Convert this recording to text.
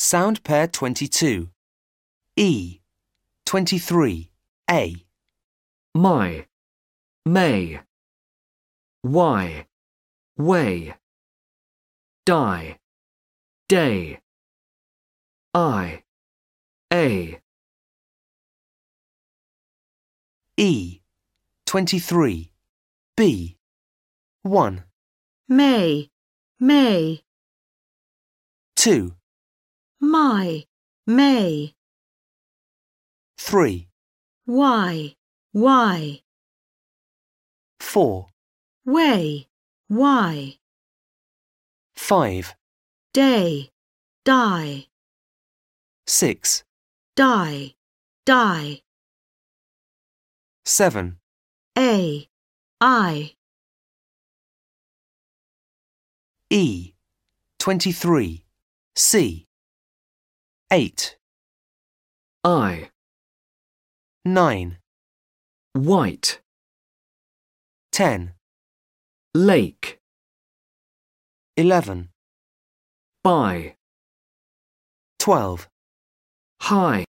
Sound pair 22. E. 23. A. my, may, why, way, die, day, I, a, E. 23. B. 1. may, may, 2. My, may, 3. why, why, 4. way, why, 5. day, die, 6. die, die, 7. a, I, E. 23. C. 8. I, 9. white, 10. lake, 11. by, 12. high.